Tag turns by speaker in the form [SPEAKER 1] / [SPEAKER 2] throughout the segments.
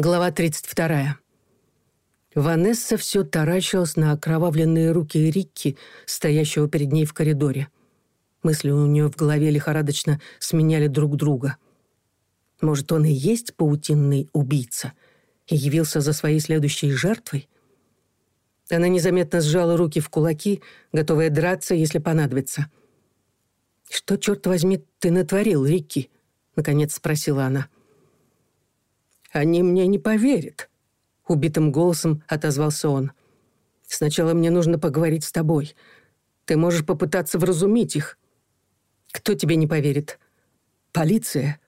[SPEAKER 1] Глава 32. Ванесса все таращилась на окровавленные руки Рикки, стоящего перед ней в коридоре. Мысли у нее в голове лихорадочно сменяли друг друга. Может, он и есть паутинный убийца и явился за своей следующей жертвой? Она незаметно сжала руки в кулаки, готовая драться, если понадобится. «Что, черт возьми, ты натворил, Рикки?» — наконец спросила она. — «Они мне не поверят», — убитым голосом отозвался он. «Сначала мне нужно поговорить с тобой. Ты можешь попытаться вразумить их». «Кто тебе не поверит?» «Полиция».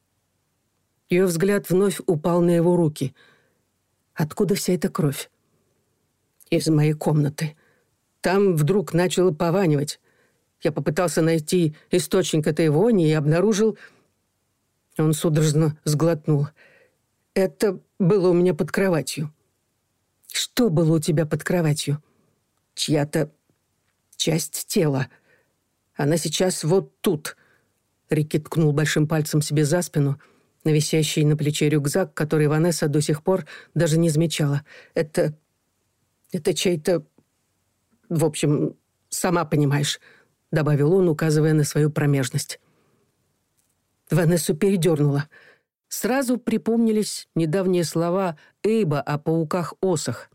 [SPEAKER 1] Ее взгляд вновь упал на его руки. «Откуда вся эта кровь?» «Из моей комнаты. Там вдруг начало пованивать. Я попытался найти источник этой вони и обнаружил...» Он судорожно сглотнул. «Я это было у меня под кроватью. Что было у тебя под кроватью? Чья-то часть тела. Она сейчас вот тут. Рикки ткнул большим пальцем себе за спину, на висящий на плече рюкзак, который Ванесса до сих пор даже не замечала. Это... это чей-то... В общем, сама Сразу припомнились недавние слова Эйба о пауках-осах.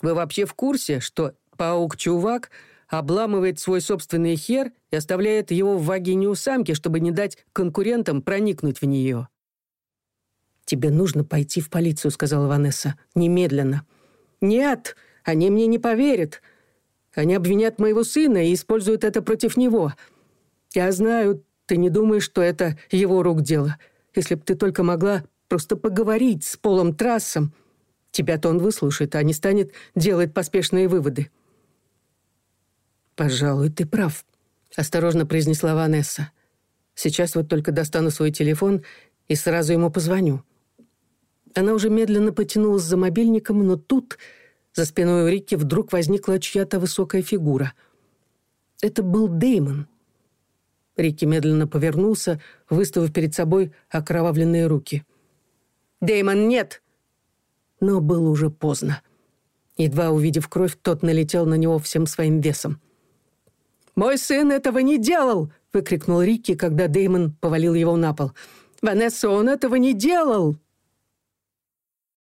[SPEAKER 1] «Вы вообще в курсе, что паук-чувак обламывает свой собственный хер и оставляет его в вагине у самки, чтобы не дать конкурентам проникнуть в нее?» «Тебе нужно пойти в полицию», — сказала Ванесса. «Немедленно». «Нет, они мне не поверят. Они обвинят моего сына и используют это против него. Я знаю, ты не думаешь, что это его рук дело если бы ты только могла просто поговорить с Полом Трассом. Тебя-то он выслушает, а не станет делать поспешные выводы». «Пожалуй, ты прав», — осторожно произнесла Ванесса. «Сейчас вот только достану свой телефон и сразу ему позвоню». Она уже медленно потянулась за мобильником, но тут за спиной у Рики вдруг возникла чья-то высокая фигура. Это был Дэймон. Рикки медленно повернулся, выставив перед собой окровавленные руки. «Дэймон, нет!» Но было уже поздно. Едва увидев кровь, тот налетел на него всем своим весом. «Мой сын этого не делал!» — выкрикнул Рикки, когда Дэймон повалил его на пол. «Ванесса, он этого не делал!»